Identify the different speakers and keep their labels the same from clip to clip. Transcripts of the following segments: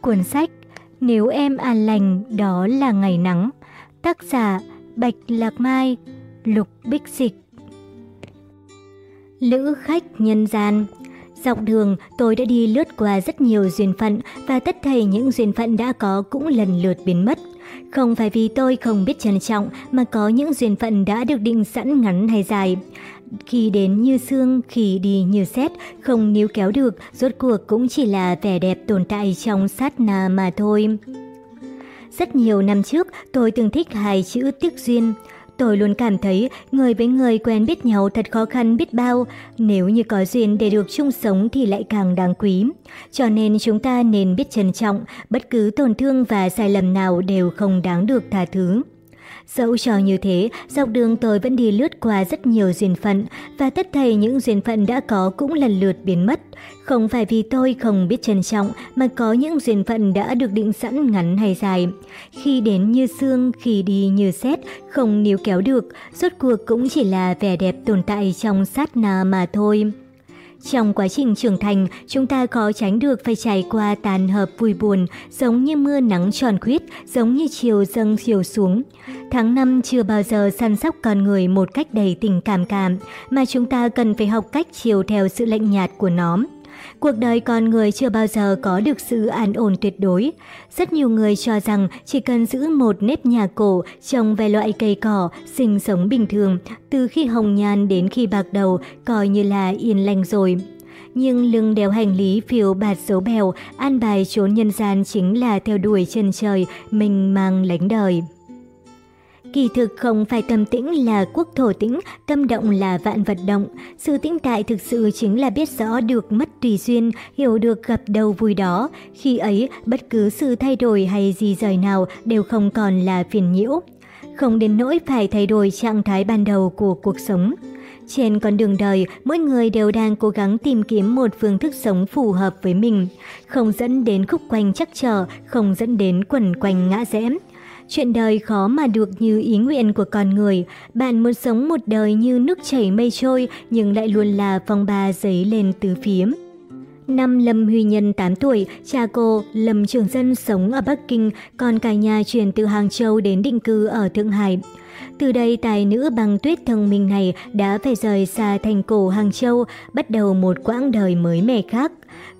Speaker 1: Cuốn sách Nếu em an lành đó là ngày nắng Tác giả Bạch Lạc Mai Lục Bích Dịch Lữ khách nhân gian Dọc đường, tôi đã đi lướt qua rất nhiều duyên phận và tất thầy những duyên phận đã có cũng lần lượt biến mất. Không phải vì tôi không biết trân trọng mà có những duyên phận đã được định sẵn ngắn hay dài. Khi đến như xương, khi đi như xét, không níu kéo được, rốt cuộc cũng chỉ là vẻ đẹp tồn tại trong sát na mà thôi. Rất nhiều năm trước, tôi từng thích hai chữ tiếc duyên. Tôi luôn cảm thấy người với người quen biết nhau thật khó khăn biết bao, nếu như có duyên để được chung sống thì lại càng đáng quý. Cho nên chúng ta nên biết trân trọng, bất cứ tổn thương và sai lầm nào đều không đáng được tha thứ. Dẫu cho như thế, dọc đường tôi vẫn đi lướt qua rất nhiều duyên phận, và tất thầy những duyên phận đã có cũng lần lượt biến mất. Không phải vì tôi không biết trân trọng, mà có những duyên phận đã được định sẵn ngắn hay dài. Khi đến như xương, khi đi như xét, không níu kéo được, rốt cuộc cũng chỉ là vẻ đẹp tồn tại trong sát na mà thôi. Trong quá trình trưởng thành, chúng ta khó tránh được phải trải qua tàn hợp vui buồn, giống như mưa nắng tròn khuyết, giống như chiều dâng chiều xuống. Tháng năm chưa bao giờ săn sóc con người một cách đầy tình cảm cảm, mà chúng ta cần phải học cách chiều theo sự lạnh nhạt của nó. Cuộc đời con người chưa bao giờ có được sự an ổn tuyệt đối. Rất nhiều người cho rằng chỉ cần giữ một nếp nhà cổ, trồng vài loại cây cỏ, sinh sống bình thường, từ khi hồng nhan đến khi bạc đầu, coi như là yên lành rồi. Nhưng lưng đeo hành lý phiêu bạt dấu bèo, an bài trốn nhân gian chính là theo đuổi chân trời, mình mang lánh đời. Kỳ thực không phải tâm tĩnh là quốc thổ tĩnh, tâm động là vạn vật động. Sự tĩnh tại thực sự chính là biết rõ được mất tùy duyên, hiểu được gặp đầu vui đó. Khi ấy, bất cứ sự thay đổi hay gì rời nào đều không còn là phiền nhiễu. Không đến nỗi phải thay đổi trạng thái ban đầu của cuộc sống. Trên con đường đời, mỗi người đều đang cố gắng tìm kiếm một phương thức sống phù hợp với mình, không dẫn đến khúc quanh chắc trở, không dẫn đến quẩn quanh ngã rẽ. Chuyện đời khó mà được như ý nguyện của con người. Bạn muốn sống một đời như nước chảy mây trôi nhưng lại luôn là phong ba giấy lên tứ phía. Năm Lâm Huy Nhân 8 tuổi, cha cô Lâm Trường Dân sống ở Bắc Kinh, còn cả nhà chuyển từ Hàng Châu đến định cư ở Thượng Hải. Từ đây tài nữ băng tuyết thông minh này đã phải rời xa thành cổ Hàng Châu, bắt đầu một quãng đời mới mẻ khác.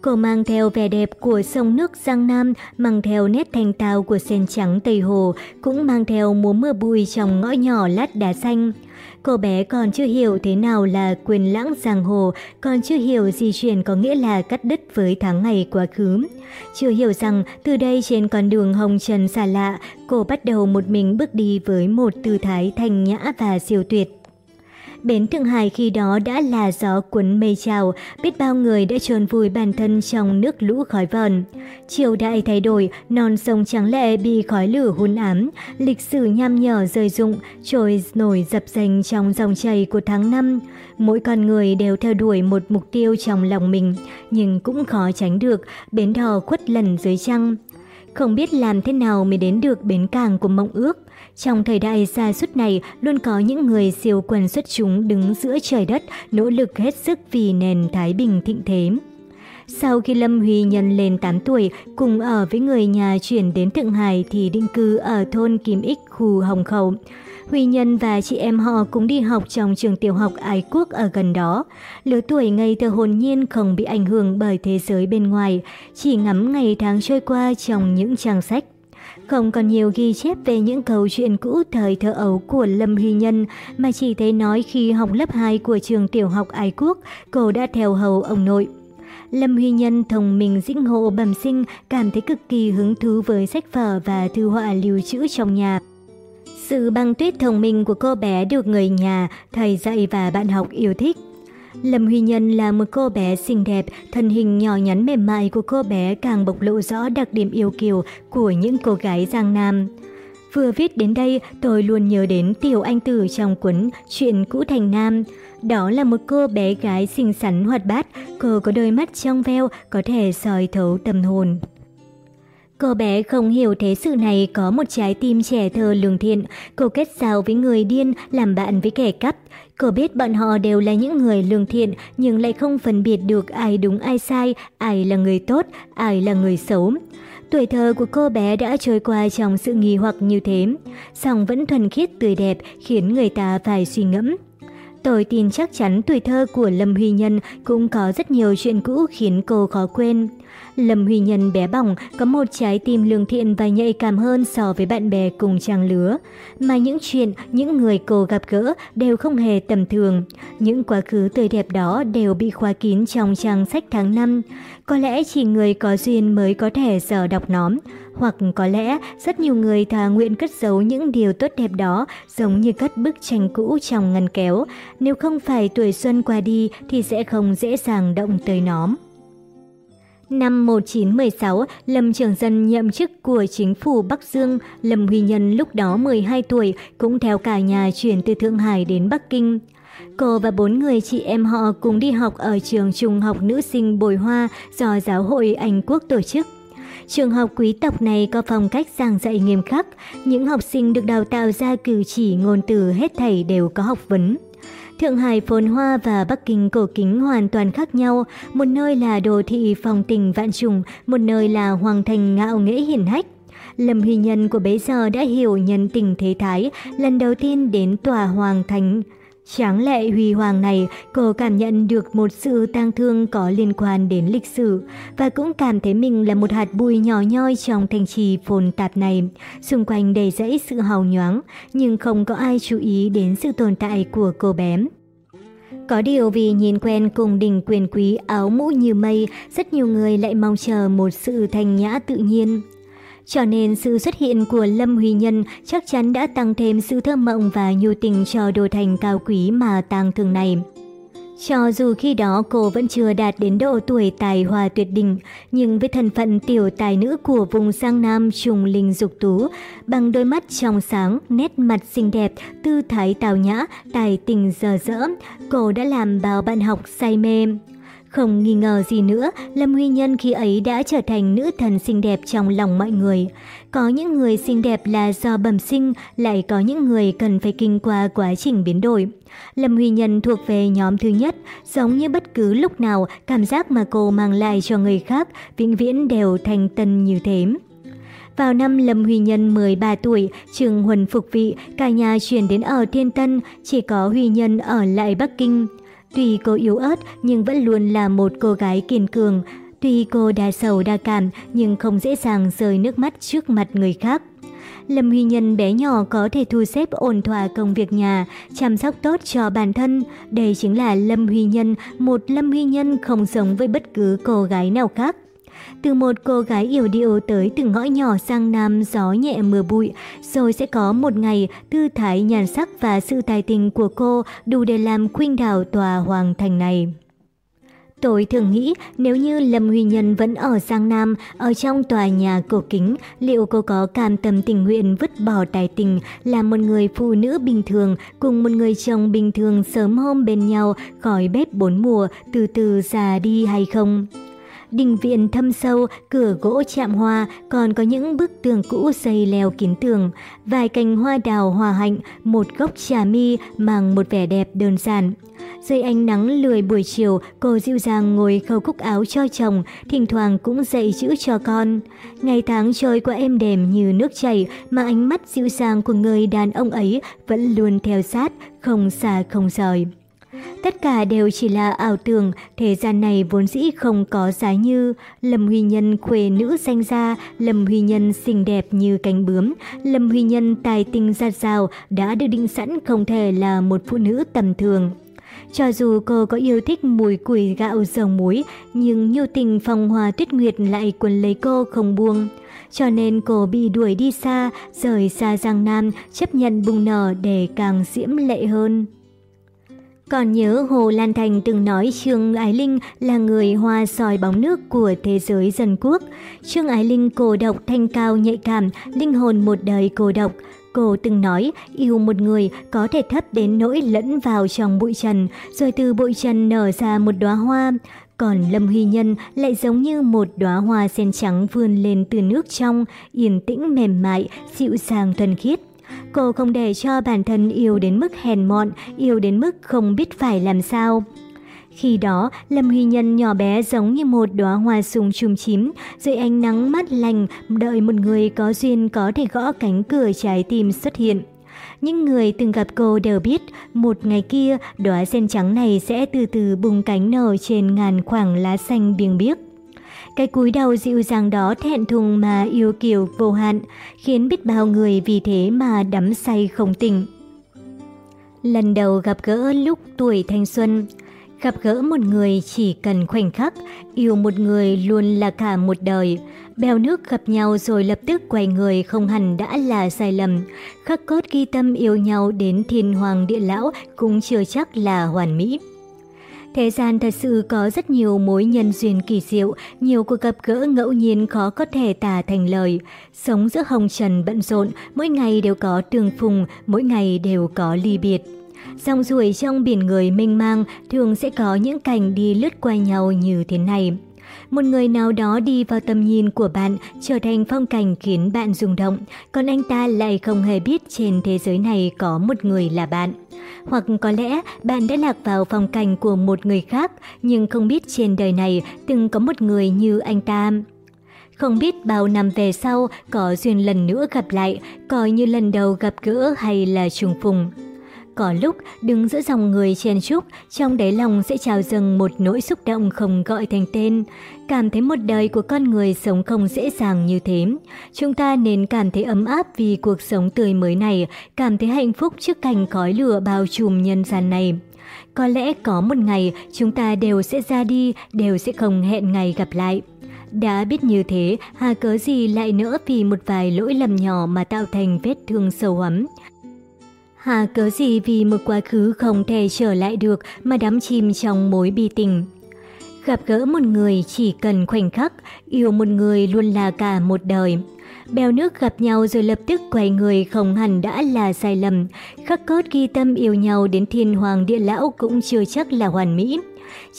Speaker 1: Cô mang theo vẻ đẹp của sông nước Giang Nam, mang theo nét thanh tao của sen trắng Tây Hồ, cũng mang theo múa mưa bụi trong ngõ nhỏ lát đá xanh. Cô bé còn chưa hiểu thế nào là quyền lãng giang hồ, còn chưa hiểu di chuyển có nghĩa là cắt đứt với tháng ngày quá khứ. Chưa hiểu rằng từ đây trên con đường hồng trần xa lạ, cô bắt đầu một mình bước đi với một tư thái thanh nhã và siêu tuyệt. Bến Thượng Hải khi đó đã là gió cuốn mây trào, biết bao người đã trồn vùi bản thân trong nước lũ khói vờn. Triều đại thay đổi, non sông trắng lệ bị khói lửa hun ám, lịch sử nham nhở rơi rụng, trôi nổi dập dành trong dòng chảy của tháng năm. Mỗi con người đều theo đuổi một mục tiêu trong lòng mình, nhưng cũng khó tránh được, bến đò khuất lần dưới trăng. Không biết làm thế nào mới đến được bến cảng của mộng ước. Trong thời đại xa suốt này, luôn có những người siêu quần xuất chúng đứng giữa trời đất, nỗ lực hết sức vì nền Thái Bình thịnh thế. Sau khi Lâm Huy Nhân lên 8 tuổi, cùng ở với người nhà chuyển đến Thượng Hải thì định cư ở thôn Kim Ích, khu Hồng Khẩu. Huy Nhân và chị em họ cũng đi học trong trường tiểu học Ái Quốc ở gần đó. Lứa tuổi ngây thơ hồn nhiên không bị ảnh hưởng bởi thế giới bên ngoài, chỉ ngắm ngày tháng trôi qua trong những trang sách. Không còn nhiều ghi chép về những câu chuyện cũ thời thơ ấu của Lâm Huy Nhân, mà chỉ thấy nói khi học lớp 2 của trường tiểu học Ái Quốc, cô đã theo hầu ông nội. Lâm Huy Nhân thông minh dĩnh hộ bẩm sinh, cảm thấy cực kỳ hứng thú với sách vở và thư họa lưu trữ trong nhà. Sự băng tuyết thông minh của cô bé được người nhà, thầy dạy và bạn học yêu thích. Lâm Huy Nhân là một cô bé xinh đẹp, thân hình nhỏ nhắn mềm mại của cô bé càng bộc lộ rõ đặc điểm yêu kiều của những cô gái Giang Nam. Vừa viết đến đây, tôi luôn nhớ đến Tiểu Anh Tử trong cuốn Chuyện cũ thành Nam. Đó là một cô bé gái xinh xắn hoạt bát, cô có đôi mắt trong veo, có thể soi thấu tâm hồn. Cô bé không hiểu thế sự này có một trái tim trẻ thơ lương thiện, cô kết giao với người điên, làm bạn với kẻ cắp. Cô biết bọn họ đều là những người lương thiện nhưng lại không phân biệt được ai đúng ai sai, ai là người tốt, ai là người xấu. Tuổi thơ của cô bé đã trôi qua trong sự nghi hoặc như thế, song vẫn thuần khiết tươi đẹp khiến người ta phải suy ngẫm. Tôi tin chắc chắn tuổi thơ của Lâm Huy Nhân cũng có rất nhiều chuyện cũ khiến cô khó quên. Lâm Huy Nhân bé bỏng có một trái tim lương thiện và nhạy cảm hơn so với bạn bè cùng trang lứa. Mà những chuyện, những người cô gặp gỡ đều không hề tầm thường. Những quá khứ tươi đẹp đó đều bị khóa kín trong trang sách tháng năm. Có lẽ chỉ người có duyên mới có thể giờ đọc nóm. Hoặc có lẽ rất nhiều người thà nguyện cất giấu những điều tốt đẹp đó giống như cất bức tranh cũ trong ngăn kéo. Nếu không phải tuổi xuân qua đi thì sẽ không dễ dàng động tới nóm. Năm 1916, Lâm Trường Dân nhậm chức của chính phủ Bắc Dương. Lâm Huy Nhân lúc đó 12 tuổi, cũng theo cả nhà chuyển từ Thượng Hải đến Bắc Kinh. Cô và bốn người chị em họ cùng đi học ở trường trung học nữ sinh Bồi Hoa do Giáo hội Anh Quốc tổ chức. Trường học quý tộc này có phong cách giảng dạy nghiêm khắc, những học sinh được đào tạo ra cử chỉ ngôn từ hết thảy đều có học vấn. Thượng Hải phồn hoa và Bắc Kinh cổ kính hoàn toàn khác nhau, một nơi là đô thị phong tình vạn trùng, một nơi là hoàng thành ngạo nghễ hiển hách. Lâm Huy Nhân của bấy giờ đã hiểu nhân tình thế thái, lần đầu tiên đến tòa hoàng thành Tráng lệ huy hoàng này, cô cảm nhận được một sự tang thương có liên quan đến lịch sử và cũng cảm thấy mình là một hạt bụi nhỏ nhoi trong thành trì phồn tạp này. Xung quanh đầy rẫy sự hào nhoáng, nhưng không có ai chú ý đến sự tồn tại của cô bé. Có điều vì nhìn quen cùng đỉnh quyền quý áo mũ như mây, rất nhiều người lại mong chờ một sự thanh nhã tự nhiên. Cho nên sự xuất hiện của Lâm Huy Nhân chắc chắn đã tăng thêm sự thơ mộng và nhu tình cho đồ thành cao quý mà tang thường này. Cho dù khi đó cô vẫn chưa đạt đến độ tuổi tài hòa tuyệt đỉnh, nhưng với thân phận tiểu tài nữ của vùng Giang Nam trùng linh dục tú, bằng đôi mắt trong sáng, nét mặt xinh đẹp, tư thái tào nhã, tài tình dở dỡ, cô đã làm bao bạn học say mê. Không nghi ngờ gì nữa, Lâm Huy Nhân khi ấy đã trở thành nữ thần xinh đẹp trong lòng mọi người. Có những người xinh đẹp là do bẩm sinh, lại có những người cần phải kinh qua quá trình biến đổi. Lâm Huy Nhân thuộc về nhóm thứ nhất, giống như bất cứ lúc nào cảm giác mà cô mang lại cho người khác vĩnh viễn đều thành tân như thế. Vào năm Lâm Huy Nhân 13 tuổi, trường Huân phục vị, cả nhà chuyển đến ở Thiên Tân, chỉ có Huy Nhân ở lại Bắc Kinh. Tuy cô yếu ớt nhưng vẫn luôn là một cô gái kiên cường. Tuy cô đa sầu đa cảm nhưng không dễ dàng rơi nước mắt trước mặt người khác. Lâm Huy Nhân bé nhỏ có thể thu xếp ổn thỏa công việc nhà, chăm sóc tốt cho bản thân. Đây chính là Lâm Huy Nhân, một Lâm Huy Nhân không giống với bất cứ cô gái nào khác. Từ một cô gái yểu điệu tới từng ngõ nhỏ sang nam gió nhẹ mưa bụi, rồi sẽ có một ngày tư thái nhàn sắc và sự tài tình của cô đủ để làm khuynh đảo tòa hoàng thành này. Tôi thường nghĩ nếu như Lâm Huy Nhân vẫn ở Giang Nam, ở trong tòa nhà cổ kính, liệu cô có cam tâm tình nguyện vứt bỏ tài tình là một người phụ nữ bình thường cùng một người chồng bình thường sớm hôm bên nhau, khỏi bếp bốn mùa, từ từ già đi hay không? Đình viện thâm sâu, cửa gỗ chạm hoa, còn có những bức tường cũ xây leo kín tường. Vài cành hoa đào hòa hạnh, một gốc trà mi mang một vẻ đẹp đơn giản. Dưới ánh nắng lười buổi chiều, cô dịu dàng ngồi khâu cúc áo cho chồng, thỉnh thoảng cũng dạy chữ cho con. Ngày tháng trôi qua êm đềm như nước chảy, mà ánh mắt dịu dàng của người đàn ông ấy vẫn luôn theo sát, không xa không rời. Tất cả đều chỉ là ảo tưởng, thế gian này vốn dĩ không có giá như Lâm Huy Nhân khuê nữ danh gia, Lâm Huy Nhân xinh đẹp như cánh bướm, Lâm Huy Nhân tài tình giạt rào đã được định sẵn không thể là một phụ nữ tầm thường. Cho dù cô có yêu thích mùi củi gạo dầu muối, nhưng nhu tình phong hòa tuyết nguyệt lại quấn lấy cô không buông. Cho nên cô bị đuổi đi xa, rời xa Giang Nam, chấp nhận bùng nở để càng diễm lệ hơn. Còn nhớ Hồ Lan Thành từng nói Trương Ái Linh là người hoa soi bóng nước của thế giới dân quốc. Trương Ái Linh cổ độc thanh cao nhạy cảm, linh hồn một đời cổ độc. Cô từng nói yêu một người có thể thấp đến nỗi lẫn vào trong bụi trần, rồi từ bụi trần nở ra một đóa hoa. còn Lâm Huy Nhân lại giống như một đóa hoa sen trắng vươn lên từ nước trong, yên tĩnh mềm mại, dịu dàng thuần khiết. Cô không để cho bản thân yêu đến mức hèn mọn, yêu đến mức không biết phải làm sao. Khi đó, Lâm Huy Nhân nhỏ bé giống như một đóa hoa sùng chùm chím, dưới ánh nắng mát lành, đợi một người có duyên có thể gõ cánh cửa trái tim xuất hiện. Những người từng gặp cô đều biết, một ngày kia, đóa sen trắng này sẽ từ từ bùng cánh nở trên ngàn khoảng lá xanh biếng biếc. Cái cúi đầu dịu dàng đó thẹn thùng mà yêu kiều vô hạn, khiến biết bao người vì thế mà đắm say không tỉnh. Lần đầu gặp gỡ lúc tuổi thanh xuân, Gặp gỡ một người chỉ cần khoảnh khắc, yêu một người luôn là cả một đời. Bèo nước gặp nhau rồi lập tức quay người không hẳn đã là sai lầm. Khắc cốt ghi tâm yêu nhau đến thiên hoàng địa lão cũng chưa chắc là hoàn mỹ. Thế gian thật sự có rất nhiều mối nhân duyên kỳ diệu, nhiều cuộc gặp gỡ ngẫu nhiên khó có thể tả thành lời. Sống giữa hồng trần bận rộn, mỗi ngày đều có tương phùng, mỗi ngày đều có ly biệt. Dòng ruồi trong biển người mênh mang thường sẽ có những cảnh đi lướt qua nhau như thế này. Một người nào đó đi vào tầm nhìn của bạn trở thành phong cảnh khiến bạn rung động, còn anh ta lại không hề biết trên thế giới này có một người là bạn. Hoặc có lẽ bạn đã lạc vào phong cảnh của một người khác nhưng không biết trên đời này từng có một người như anh ta. Không biết bao năm về sau có duyên lần nữa gặp lại, coi như lần đầu gặp gỡ hay là trùng phùng. Có lúc đứng giữa dòng người chen chúc, trong đáy lòng sẽ trào dâng một nỗi xúc động không gọi thành tên. Cảm thấy một đời của con người sống không dễ dàng như thế. Chúng ta nên cảm thấy ấm áp vì cuộc sống tươi mới này, cảm thấy hạnh phúc trước cảnh khói lửa bao trùm nhân gian này. Có lẽ có một ngày chúng ta đều sẽ ra đi, đều sẽ không hẹn ngày gặp lại. Đã biết như thế, hà cớ gì lại nữa vì một vài lỗi lầm nhỏ mà tạo thành vết thương sâu ấm. Hà cớ gì vì một quá khứ không thể trở lại được mà đắm chìm trong mối bi tình. Gặp gỡ một người chỉ cần khoảnh khắc, yêu một người luôn là cả một đời. Bèo nước gặp nhau rồi lập tức quay người không hẳn đã là sai lầm. Khắc cốt ghi tâm yêu nhau đến thiên hoàng địa lão cũng chưa chắc là hoàn mỹ.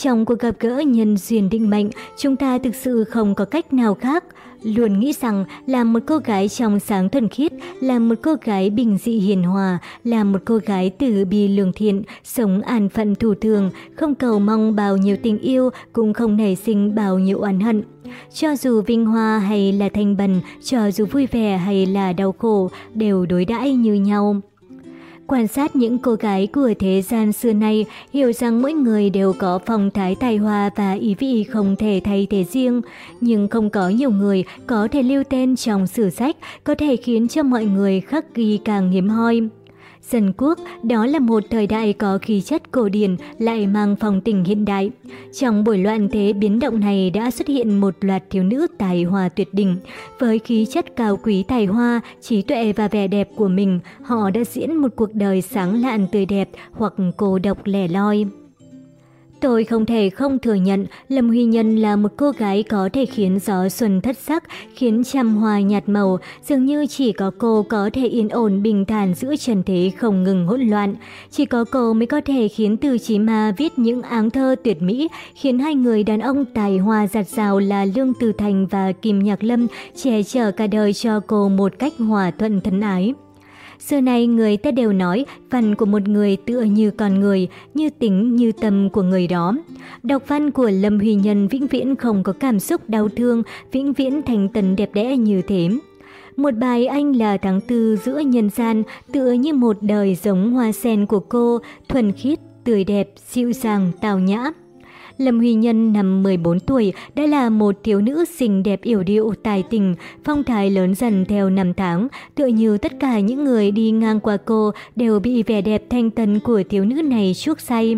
Speaker 1: Trong cuộc gặp gỡ nhân duyên định mệnh, chúng ta thực sự không có cách nào khác. Luôn nghĩ rằng là một cô gái trong sáng thuần khiết, là một cô gái bình dị hiền hòa, là một cô gái từ bi lương thiện, sống an phận thủ thường, không cầu mong bao nhiêu tình yêu, cũng không nảy sinh bao nhiêu oán hận. Cho dù vinh hoa hay là thanh bần, cho dù vui vẻ hay là đau khổ, đều đối đãi như nhau. Quan sát những cô gái của thế gian xưa nay, hiểu rằng mỗi người đều có phong thái tài hoa và ý vị không thể thay thế riêng. Nhưng không có nhiều người có thể lưu tên trong sử sách, có thể khiến cho mọi người khắc ghi càng hiếm hoi. Dân quốc, đó là một thời đại có khí chất cổ điển lại mang phong tình hiện đại. Trong buổi loạn thế biến động này đã xuất hiện một loạt thiếu nữ tài hoa tuyệt đỉnh. Với khí chất cao quý tài hoa, trí tuệ và vẻ đẹp của mình, họ đã diễn một cuộc đời sáng lạn tươi đẹp hoặc cô độc lẻ loi. Tôi không thể không thừa nhận Lâm Huy Nhân là một cô gái có thể khiến gió xuân thất sắc, khiến trăm hoa nhạt màu, dường như chỉ có cô có thể yên ổn bình thản giữa trần thế không ngừng hỗn loạn. Chỉ có cô mới có thể khiến Từ Chí Ma viết những áng thơ tuyệt mỹ, khiến hai người đàn ông tài hoa giặt rào là Lương Từ Thành và Kim Nhạc Lâm che chở cả đời cho cô một cách hòa thuận thân ái. Xưa nay người ta đều nói văn của một người tựa như con người, như tính như tâm của người đó. Đọc văn của Lâm Huy Nhân vĩnh viễn không có cảm xúc đau thương, vĩnh viễn thành tần đẹp đẽ như thế. Một bài anh là tháng tư giữa nhân gian tựa như một đời giống hoa sen của cô, thuần khiết, tươi đẹp, dịu dàng, tào nhã. Lâm Huy Nhân năm 14 tuổi đã là một thiếu nữ xinh đẹp yểu điệu, tài tình, phong thái lớn dần theo năm tháng, tựa như tất cả những người đi ngang qua cô đều bị vẻ đẹp thanh tân của thiếu nữ này chuốc say.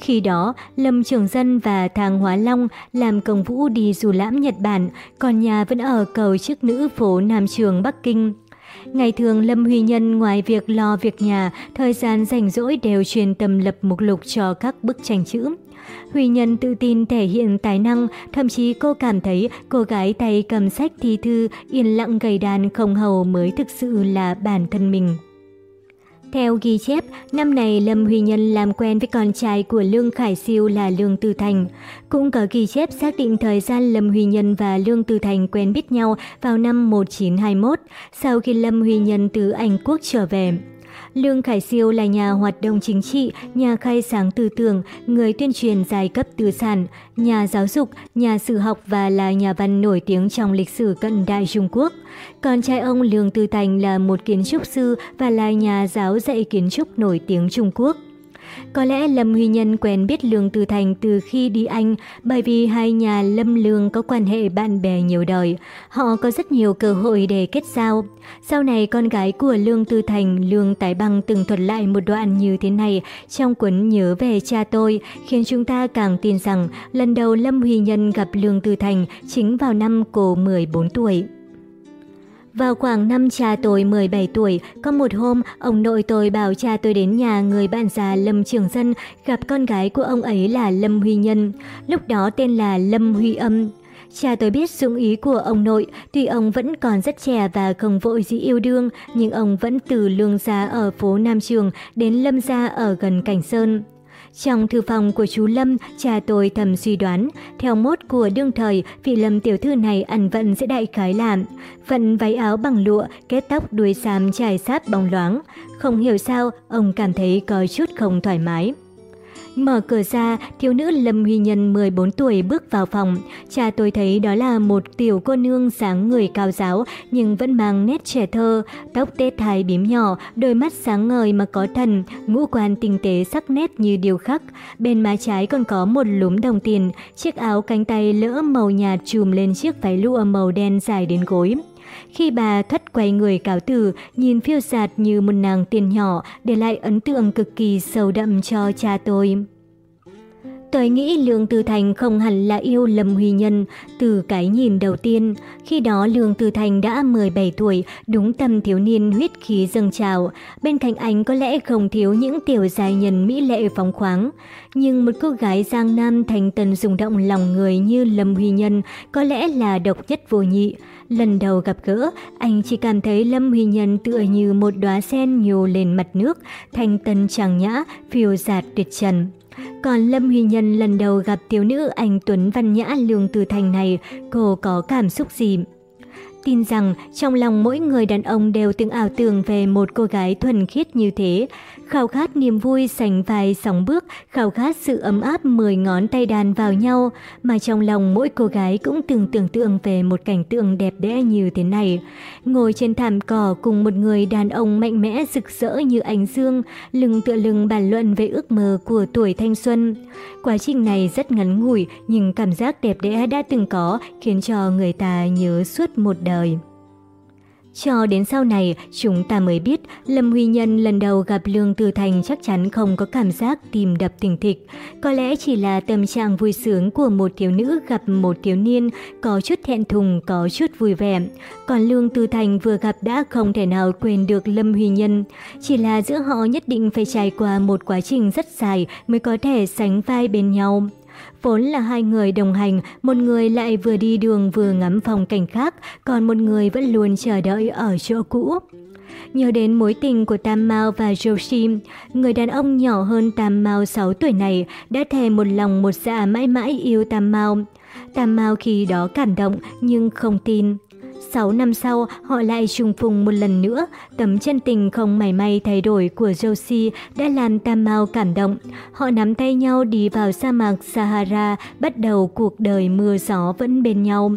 Speaker 1: Khi đó, Lâm Trường Dân và Thang Hóa Long làm công vũ đi du lãm Nhật Bản, còn nhà vẫn ở cầu chức nữ phố Nam Trường Bắc Kinh. Ngày thường Lâm Huy Nhân ngoài việc lo việc nhà, thời gian rảnh rỗi đều truyền tâm lập mục lục cho các bức tranh chữ. Huy Nhân tự tin thể hiện tài năng, thậm chí cô cảm thấy cô gái tay cầm sách thi thư, yên lặng gầy đàn không hầu mới thực sự là bản thân mình. Theo ghi chép, năm này Lâm Huy Nhân làm quen với con trai của Lương Khải Siêu là Lương Tư Thành. Cũng có ghi chép xác định thời gian Lâm Huy Nhân và Lương Tư Thành quen biết nhau vào năm 1921, sau khi Lâm Huy Nhân từ Anh Quốc trở về. Lương Khải Siêu là nhà hoạt động chính trị, nhà khai sáng tư tưởng, người tuyên truyền giai cấp tư sản, nhà giáo dục, nhà sử học và là nhà văn nổi tiếng trong lịch sử cận đại Trung Quốc. Con trai ông Lương Tư Thành là một kiến trúc sư và là nhà giáo dạy kiến trúc nổi tiếng Trung Quốc. Có lẽ Lâm Huy Nhân quen biết Lương Tư Thành từ khi đi Anh bởi vì hai nhà Lâm Lương có quan hệ bạn bè nhiều đời. Họ có rất nhiều cơ hội để kết giao. Sau này con gái của Lương Tư Thành, Lương Tái Băng từng thuật lại một đoạn như thế này trong cuốn Nhớ về cha tôi, khiến chúng ta càng tin rằng lần đầu Lâm Huy Nhân gặp Lương Tư Thành chính vào năm cô 14 tuổi. Vào khoảng năm cha tôi 17 tuổi, có một hôm, ông nội tôi bảo cha tôi đến nhà người bạn già Lâm Trường Dân gặp con gái của ông ấy là Lâm Huy Nhân, lúc đó tên là Lâm Huy Âm. Cha tôi biết dụng ý của ông nội, tuy ông vẫn còn rất trẻ và không vội gì yêu đương, nhưng ông vẫn từ lương gia ở phố Nam Trường đến Lâm gia ở gần Cảnh Sơn. Trong thư phòng của chú Lâm, cha tôi thầm suy đoán, theo mốt của đương thời, vị Lâm tiểu thư này ăn vận sẽ đại khái làm. Vận váy áo bằng lụa, kết tóc đuôi xám trải sát bóng loáng. Không hiểu sao, ông cảm thấy có chút không thoải mái. Mở cửa ra, thiếu nữ Lâm Huy Nhân 14 tuổi bước vào phòng. Cha tôi thấy đó là một tiểu cô nương sáng người cao giáo nhưng vẫn mang nét trẻ thơ, tóc tết thái bím nhỏ, đôi mắt sáng ngời mà có thần, ngũ quan tinh tế sắc nét như điều khắc. Bên má trái còn có một lúm đồng tiền, chiếc áo cánh tay lỡ màu nhạt trùm lên chiếc váy lụa màu đen dài đến gối. Khi bà thoát quay người cáo từ, nhìn phiêu sạt như một nàng tiền nhỏ, để lại ấn tượng cực kỳ sâu đậm cho cha tôi. Tôi nghĩ Lương Tư Thành không hẳn là yêu Lâm Huy Nhân từ cái nhìn đầu tiên. Khi đó Lương Tư Thành đã 17 tuổi, đúng tâm thiếu niên huyết khí dâng trào. Bên cạnh anh có lẽ không thiếu những tiểu giai nhân mỹ lệ phóng khoáng. Nhưng một cô gái giang nam thành tần rung động lòng người như Lâm Huy Nhân có lẽ là độc nhất vô nhị. Lần đầu gặp gỡ, anh chỉ cảm thấy Lâm Huy Nhân tựa như một đóa sen nhô lên mặt nước, thanh tân tràng nhã, phiêu giạt tuyệt trần. Còn Lâm Huy Nhân lần đầu gặp thiếu nữ anh Tuấn Văn Nhã Lương Từ Thành này, cô có cảm xúc gì? Tin rằng trong lòng mỗi người đàn ông đều từng ảo tưởng về một cô gái thuần khiết như thế, khao khát niềm vui sành vài sóng bước, khao khát sự ấm áp mười ngón tay đàn vào nhau, mà trong lòng mỗi cô gái cũng từng tưởng tượng về một cảnh tượng đẹp đẽ như thế này. Ngồi trên thảm cỏ cùng một người đàn ông mạnh mẽ rực rỡ như ánh dương, lưng tựa lưng bàn luận về ước mơ của tuổi thanh xuân. Quá trình này rất ngắn ngủi nhưng cảm giác đẹp đẽ đã từng có khiến cho người ta nhớ suốt một đời. Cho đến sau này, chúng ta mới biết Lâm Huy Nhân lần đầu gặp Lương Tư Thành chắc chắn không có cảm giác tìm đập tình thịch. Có lẽ chỉ là tâm trạng vui sướng của một thiếu nữ gặp một thiếu niên, có chút thẹn thùng, có chút vui vẻ. Còn Lương Tư Thành vừa gặp đã không thể nào quên được Lâm Huy Nhân. Chỉ là giữa họ nhất định phải trải qua một quá trình rất dài mới có thể sánh vai bên nhau. Vốn là hai người đồng hành, một người lại vừa đi đường vừa ngắm phong cảnh khác, còn một người vẫn luôn chờ đợi ở chỗ cũ. Nhớ đến mối tình của Tam Mao và Joshim, người đàn ông nhỏ hơn Tam Mao 6 tuổi này đã thề một lòng một dạ mãi mãi yêu Tam Mao. Tam Mao khi đó cảm động nhưng không tin. 6 năm sau, họ lại trùng phùng một lần nữa. Tấm chân tình không mảy may thay đổi của Josie đã làm Tam Mao cảm động. Họ nắm tay nhau đi vào sa mạc Sahara, bắt đầu cuộc đời mưa gió vẫn bên nhau.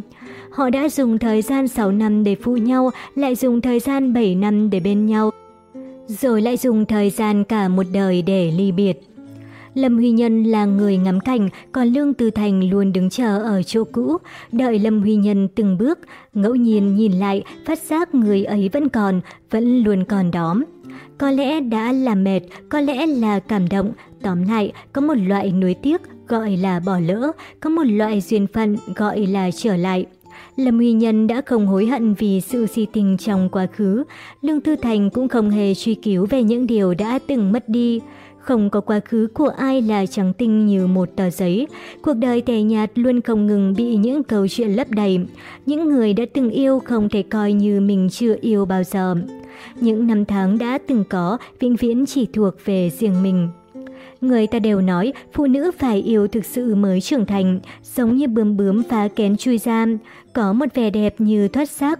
Speaker 1: Họ đã dùng thời gian 6 năm để phụ nhau, lại dùng thời gian 7 năm để bên nhau, rồi lại dùng thời gian cả một đời để ly biệt. Lâm Huy Nhân là người ngắm cảnh, còn Lương Tư Thành luôn đứng chờ ở chỗ cũ, đợi Lâm Huy Nhân từng bước, ngẫu nhiên nhìn lại, phát giác người ấy vẫn còn, vẫn luôn còn đó. Có lẽ đã là mệt, có lẽ là cảm động, tóm lại có một loại nuối tiếc gọi là bỏ lỡ, có một loại duyên phận gọi là trở lại. Lâm Huy Nhân đã không hối hận vì sự si tình trong quá khứ, Lương Tư Thành cũng không hề truy cứu về những điều đã từng mất đi. Không có quá khứ của ai là trắng tinh như một tờ giấy. Cuộc đời tẻ nhạt luôn không ngừng bị những câu chuyện lấp đầy. Những người đã từng yêu không thể coi như mình chưa yêu bao giờ. Những năm tháng đã từng có, vĩnh viễn chỉ thuộc về riêng mình. Người ta đều nói phụ nữ phải yêu thực sự mới trưởng thành, giống như bướm bướm phá kén chui ra, có một vẻ đẹp như thoát xác.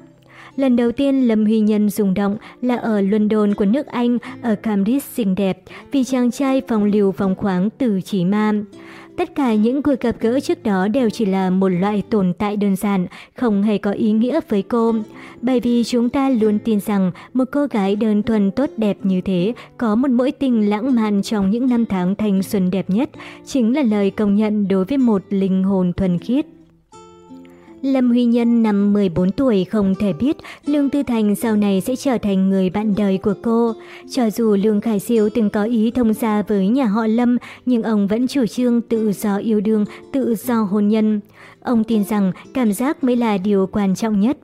Speaker 1: Lần đầu tiên Lâm Huy Nhân rung động là ở London của nước Anh, ở Cambridge xinh đẹp, vì chàng trai phòng liều phòng khoáng từ chỉ ma. Tất cả những cuộc gặp gỡ trước đó đều chỉ là một loại tồn tại đơn giản, không hề có ý nghĩa với cô. Bởi vì chúng ta luôn tin rằng một cô gái đơn thuần tốt đẹp như thế, có một mỗi tình lãng mạn trong những năm tháng thanh xuân đẹp nhất, chính là lời công nhận đối với một linh hồn thuần khiết. Lâm Huy Nhân năm 14 tuổi không thể biết Lương Tư Thành sau này sẽ trở thành người bạn đời của cô. Cho dù Lương Khải Siêu từng có ý thông gia với nhà họ Lâm, nhưng ông vẫn chủ trương tự do yêu đương, tự do hôn nhân. Ông tin rằng cảm giác mới là điều quan trọng nhất.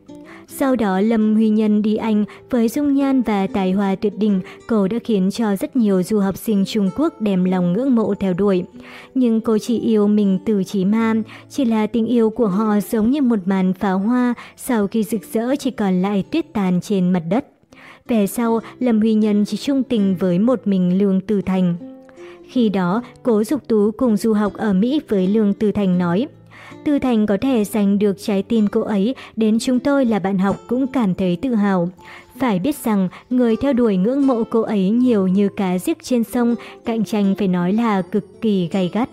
Speaker 1: Sau đó Lâm Huy Nhân đi Anh với dung nhan và tài hoa tuyệt đỉnh, cô đã khiến cho rất nhiều du học sinh Trung Quốc đem lòng ngưỡng mộ theo đuổi. Nhưng cô chỉ yêu mình từ trí ma, chỉ là tình yêu của họ giống như một màn pháo hoa, sau khi rực rỡ chỉ còn lại tuyết tàn trên mặt đất. Về sau, Lâm Huy Nhân chỉ trung tình với một mình Lương Từ Thành. Khi đó, Cố Dục Tú cùng du học ở Mỹ với Lương Từ Thành nói – Tư Thành có thể giành được trái tim cô ấy, đến chúng tôi là bạn học cũng cảm thấy tự hào. Phải biết rằng, người theo đuổi ngưỡng mộ cô ấy nhiều như cá giết trên sông, cạnh tranh phải nói là cực kỳ gay gắt.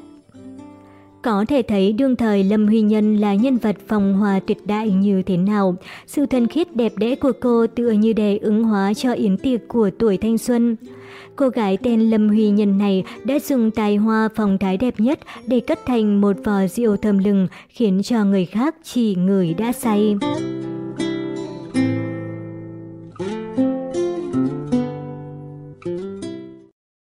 Speaker 1: Có thể thấy đương thời Lâm Huy Nhân là nhân vật phong hòa tuyệt đại như thế nào. Sự thân khiết đẹp đẽ của cô tựa như để ứng hóa cho yến tiệc của tuổi thanh xuân. Cô gái tên Lâm Huy Nhân này đã dùng tài hoa phong thái đẹp nhất để cất thành một vò rượu thơm lừng, khiến cho người khác chỉ người đã say.